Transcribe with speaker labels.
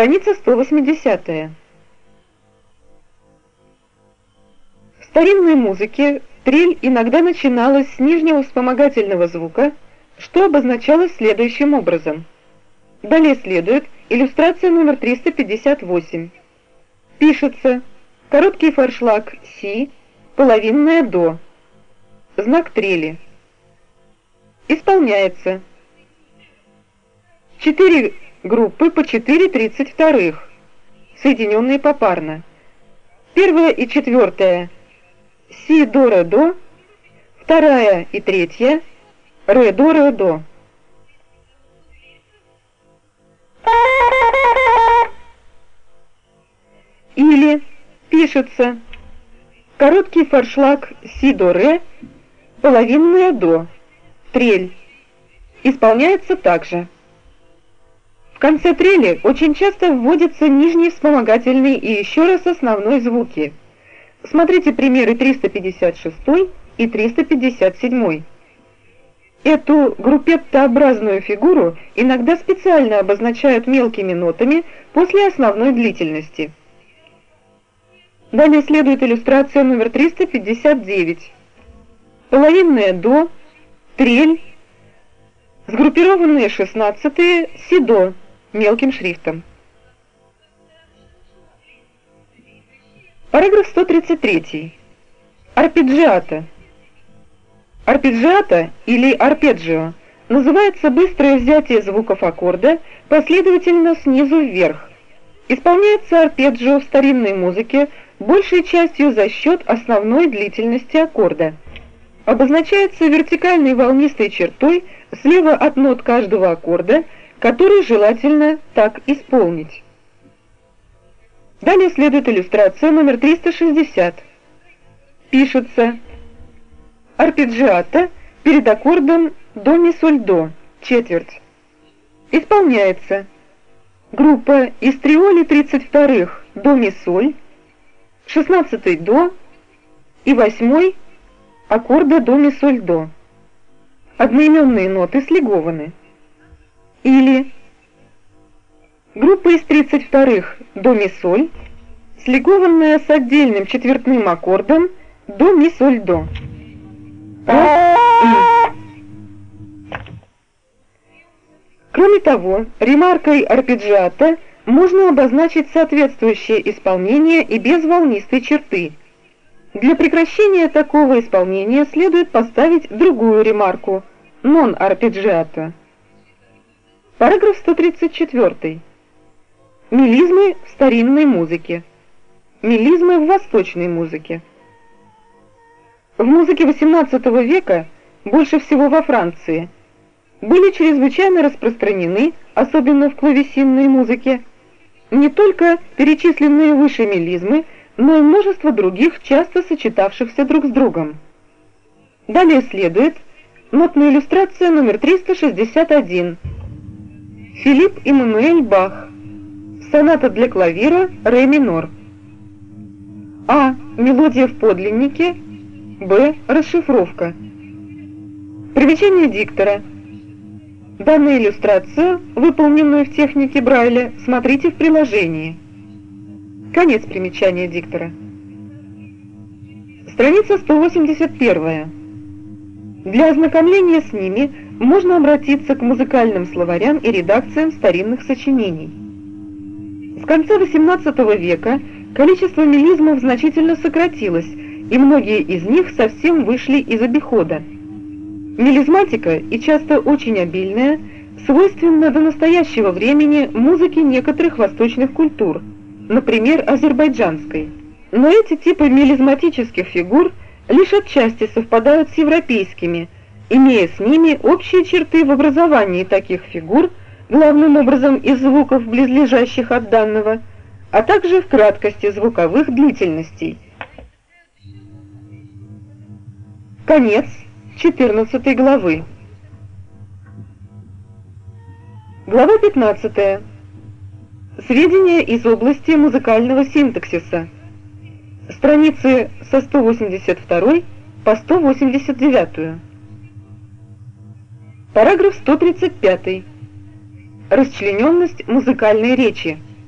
Speaker 1: Страница 180. В старинной музыке трель иногда начиналась с нижнего вспомогательного звука, что обозначалось следующим образом. Далее следует иллюстрация номер 358. Пишется короткий форшлаг «си», половинная «до», знак трели. Исполняется. Четыре группы по 4 32 соединенные попарно. Первая и четвертая си до ре до, вторая и третья ре до ре до. Или пишется короткий форшлаг си до ре, половинная до, трель. Исполняется также. В конце трели очень часто вводятся нижний вспомогательный и еще раз основной звуки. Смотрите примеры 356 и 357. Эту группеттообразную фигуру иногда специально обозначают мелкими нотами после основной длительности. Далее следует иллюстрация номер 359. Половинная до, трель, сгруппированные шестнадцатые, си до мелким шрифтом. Параграф 133. Арпеджиата. Арпеджиата или арпеджио называется быстрое взятие звуков аккорда последовательно снизу вверх. Исполняется арпеджио в старинной музыке большей частью за счет основной длительности аккорда. Обозначается вертикальной волнистой чертой слева от нот каждого аккорда – который желательно так исполнить. Далее следует иллюстрация номер 360. Пишется арпеджиата перед аккордом до ми соль до, четверть. Исполняется группа из триоли 32 до ми соль, 16 до и 8 аккорда до ми соль до. Одноименные ноты слигованы. Или группа из 32-х до ми соль, слигованная с отдельным четвертным аккордом до ми соль до. Кроме того, ремаркой арпеджиата можно обозначить соответствующее исполнение и без волнистой черты. Для прекращения такого исполнения следует поставить другую ремарку non арпеджиата. Параграф 134. Мелизмы в старинной музыке. Мелизмы в восточной музыке. В музыке XVIII века, больше всего во Франции, были чрезвычайно распространены, особенно в клавесинной музыке, не только перечисленные выше мелизмы, но и множество других, часто сочетавшихся друг с другом. Далее следует нотная иллюстрация номер 361 Филипп Иммануэль Бах. Соната для клавира ре минор. А. Мелодия в подлиннике. Б. Расшифровка. Примечание диктора. Данную иллюстрацию, выполненную в технике Брайля, смотрите в приложении. Конец примечания диктора. Страница 181. Для ознакомления с ними можно обратиться к музыкальным словарям и редакциям старинных сочинений. В конце XVIII века количество мелизмов значительно сократилось, и многие из них совсем вышли из обихода. Мелизматика, и часто очень обильная, свойственна до настоящего времени музыке некоторых восточных культур, например, азербайджанской. Но эти типы мелизматических фигур – лишь отчасти совпадают с европейскими, имея с ними общие черты в образовании таких фигур, главным образом из звуков, близлежащих от данного, а также в краткости звуковых длительностей. Конец 14 главы. Глава 15. Сведения из области музыкального синтаксиса страницы со 182 по 189. Параграф 135. Расчлененность музыкальной речи.